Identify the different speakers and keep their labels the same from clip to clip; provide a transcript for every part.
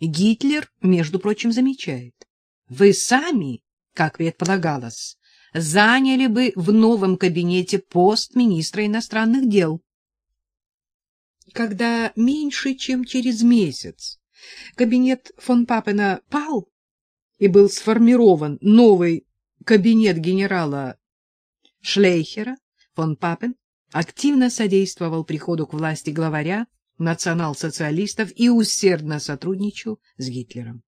Speaker 1: Гитлер, между прочим, замечает. Вы сами, как предполагалось, заняли бы в новом кабинете пост министра иностранных дел. Когда меньше, чем через месяц кабинет фон Папена пал и был сформирован новый кабинет генерала Шлейхера, фон Папен активно содействовал приходу к власти главаря национал-социалистов и усердно сотрудничал с Гитлером.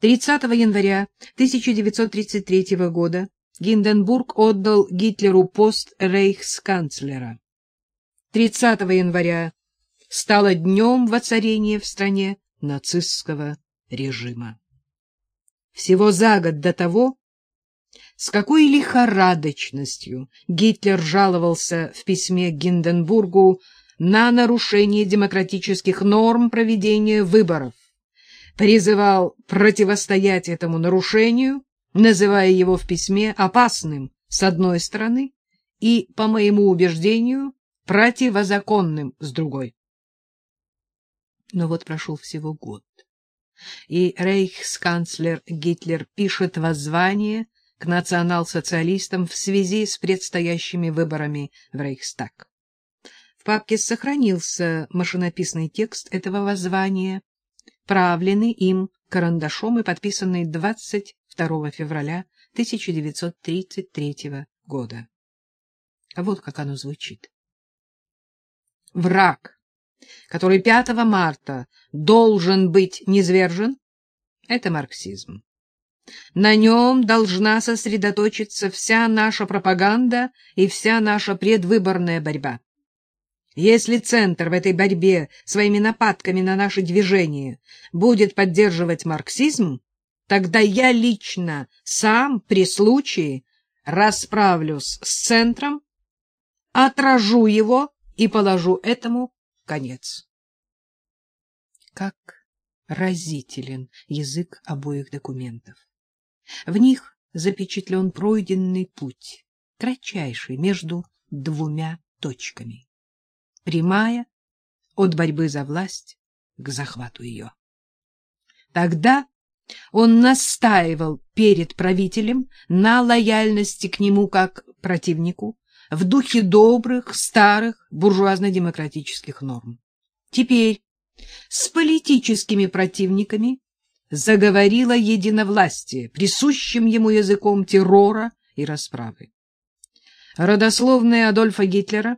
Speaker 1: 30 января 1933 года Гинденбург отдал Гитлеру пост рейхсканцлера. 30 января стало днем воцарения в стране нацистского режима. Всего за год до того, с какой лихорадочностью Гитлер жаловался в письме Гинденбургу на нарушение демократических норм проведения выборов, призывал противостоять этому нарушению, называя его в письме опасным с одной стороны и, по моему убеждению, противозаконным с другой. Но вот прошел всего год, и рейхсканцлер Гитлер пишет воззвание к национал-социалистам в связи с предстоящими выборами в Рейхстаг папке сохранился машинописный текст этого воззвания, правленный им карандашом и подписанный 22 февраля 1933 года. Вот как оно звучит. Враг, который 5 марта должен быть низвержен, это марксизм. На нем должна сосредоточиться вся наша пропаганда и вся наша предвыборная борьба. Если Центр в этой борьбе своими нападками на наши движения будет поддерживать марксизм, тогда я лично сам при случае расправлюсь с Центром, отражу его и положу этому конец. Как разителен язык обоих документов. В них запечатлен пройденный путь, кратчайший между двумя точками прямая от борьбы за власть к захвату ее. Тогда он настаивал перед правителем на лояльности к нему как противнику в духе добрых, старых буржуазно-демократических норм. Теперь с политическими противниками заговорило единовластие, присущим ему языком террора и расправы. Родословная Адольфа Гитлера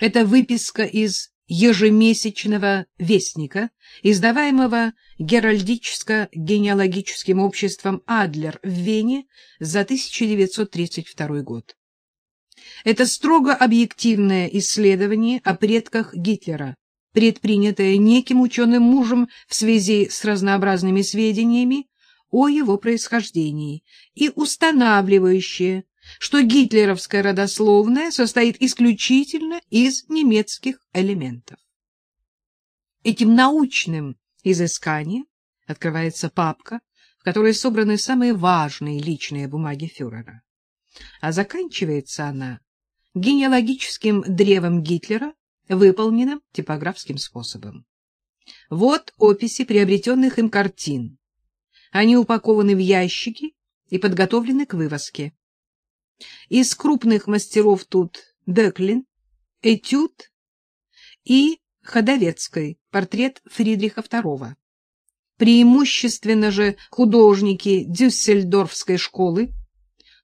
Speaker 1: это выписка из ежемесячного вестника, издаваемого Геральдическо-генеалогическим обществом «Адлер» в Вене за 1932 год. Это строго объективное исследование о предках Гитлера, предпринятое неким ученым мужем в связи с разнообразными сведениями о его происхождении и устанавливающее, что гитлеровская родословная состоит исключительно из немецких элементов. Этим научным изысканием открывается папка, в которой собраны самые важные личные бумаги фюрера. А заканчивается она генеалогическим древом Гитлера, выполненным типографским способом. Вот описи приобретенных им картин. Они упакованы в ящики и подготовлены к вывозке. Из крупных мастеров тут Беклин, Этюд и Ходовецкой, портрет Фридриха II. Преимущественно же художники Дюссельдорфской школы,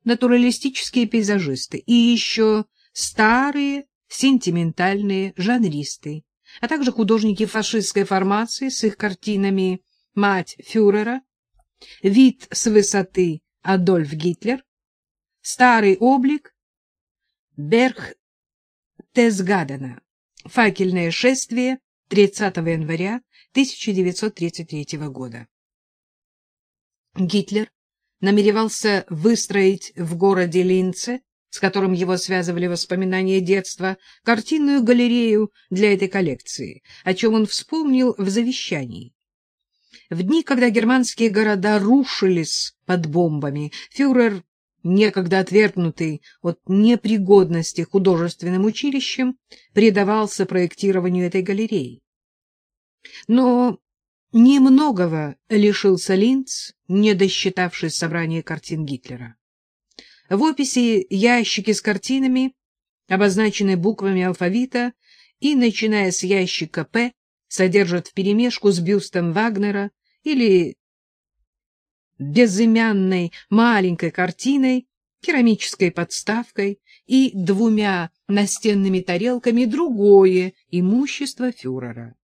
Speaker 1: натуралистические пейзажисты и еще старые сентиментальные жанристы, а также художники фашистской формации с их картинами «Мать фюрера», «Вид с высоты Адольф Гитлер», Старый облик Берхтесгадена. Факельное шествие 30 января 1933 года. Гитлер намеревался выстроить в городе Линце, с которым его связывали воспоминания детства, картинную галерею для этой коллекции, о чем он вспомнил в завещании. В дни, когда германские города рушились под бомбами, фюрер некогда отвергнутый от непригодности художественным училищем, предавался проектированию этой галереи. Но Немногого лишился Линц, не досчитавшись собрания картин Гитлера. В описи ящики с картинами обозначены буквами алфавита и, начиная с ящика «П», содержат вперемешку с бюстом Вагнера или безымянной маленькой картиной, керамической подставкой и двумя настенными тарелками другое имущество фюрера.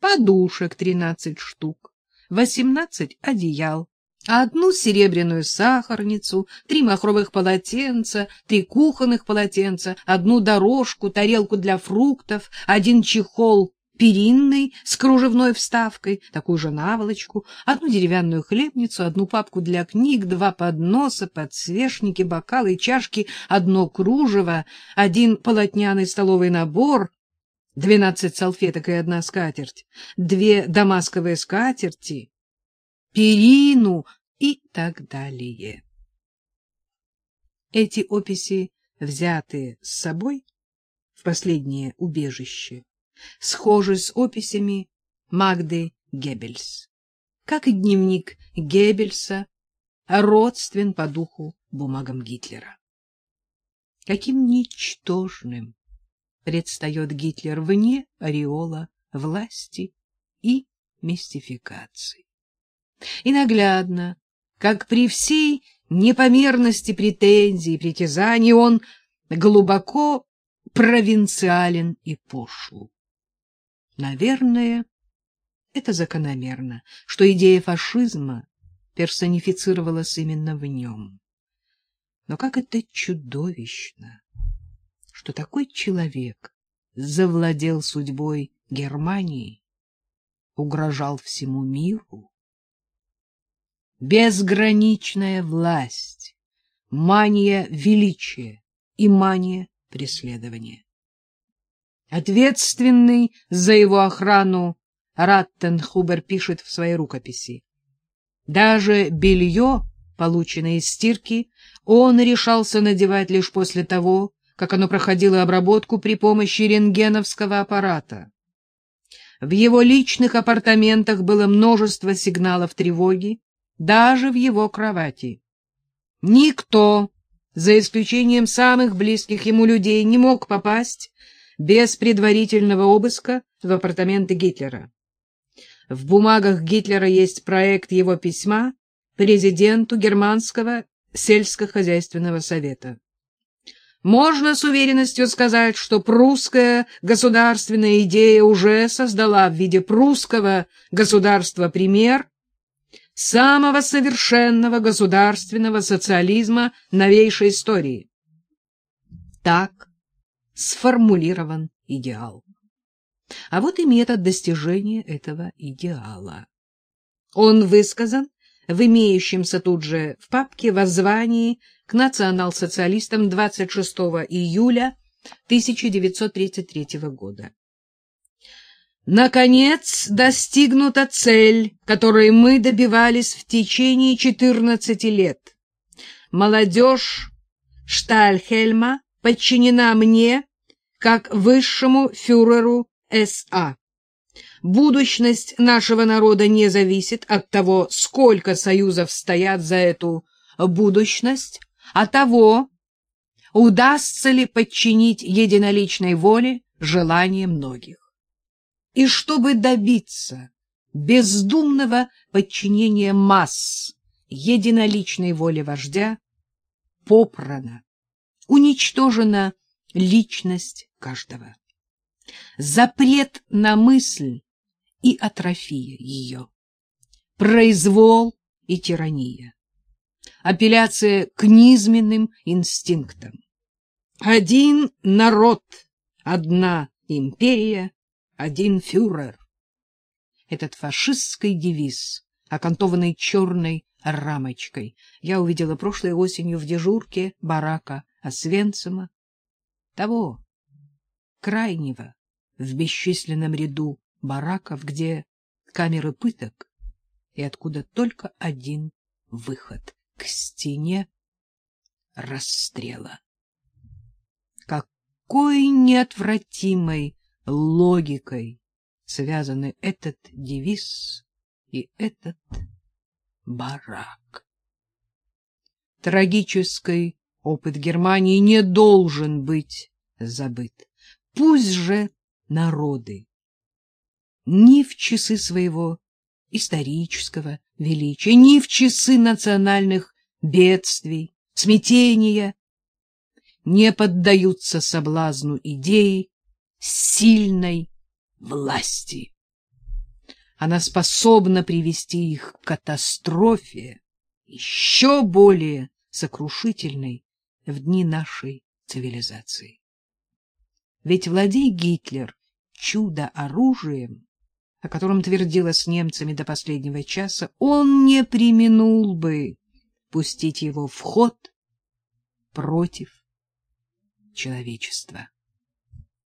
Speaker 1: Подушек тринадцать штук, восемнадцать одеял, одну серебряную сахарницу, три махровых полотенца, три кухонных полотенца, одну дорожку, тарелку для фруктов, один чехол перинный с кружевной вставкой, такую же наволочку, одну деревянную хлебницу, одну папку для книг, два подноса, подсвечники, бокалы и чашки, одно кружево, один полотняный столовый набор, двенадцать салфеток и одна скатерть, две дамасковые скатерти, перину и так далее. Эти описи, взятые с собой в последнее убежище, схожи с описями Магды Геббельс, как и дневник Геббельса, родствен по духу бумагам Гитлера. Каким ничтожным предстает Гитлер вне ореола власти и мистификации. И наглядно, как при всей непомерности претензий и притязаний он глубоко провинциален и пошел. Наверное, это закономерно, что идея фашизма персонифицировалась именно в нем. Но как это чудовищно, что такой человек завладел судьбой Германии, угрожал всему миру. Безграничная власть, мания величия и мания преследования. Ответственный за его охрану Раттенхубер пишет в своей рукописи. Даже белье, полученное из стирки, он решался надевать лишь после того, как оно проходило обработку при помощи рентгеновского аппарата. В его личных апартаментах было множество сигналов тревоги, даже в его кровати. Никто, за исключением самых близких ему людей, не мог попасть без предварительного обыска в апартаменты Гитлера. В бумагах Гитлера есть проект его письма президенту Германского сельскохозяйственного совета. Можно с уверенностью сказать, что прусская государственная идея уже создала в виде прусского государства пример самого совершенного государственного социализма новейшей истории. Так сформулирован идеал. А вот и метод достижения этого идеала. Он высказан в имеющемся тут же в папке воззвании к национал-социалистам 26 июля 1933 года. Наконец достигнута цель, которой мы добивались в течение 14 лет. Молодежь Штальхельма подчинена мне как высшему фюреру СА. Будущность нашего народа не зависит от того, сколько союзов стоят за эту будущность, а того, удастся ли подчинить единоличной воле желания многих. И чтобы добиться бездумного подчинения масс единоличной воле вождя, попрано уничтожена личность каждого. Запрет на мысль и атрофия ее. Произвол и тирания. Апелляция к низменным инстинктам. Один народ, одна империя, один фюрер. Этот фашистский девиз, окантованный черной рамочкой, я увидела прошлой осенью в дежурке барака Освенцима, того крайнего в бесчисленном ряду бараков, где камеры пыток и откуда только один выход к стене расстрела. Какой неотвратимой логикой связаны этот девиз и этот барак. Трагический опыт Германии не должен быть забыт. Пусть же народы ни в часы своего исторического величия, ни в часы национальных бедствий, смятения не поддаются соблазну идеи сильной власти. Она способна привести их к катастрофе, еще более сокрушительной в дни нашей цивилизации. Ведь владей Гитлер чудо-оружием, о котором твердила с немцами до последнего часа, он не применул бы пустить его в ход против человечества.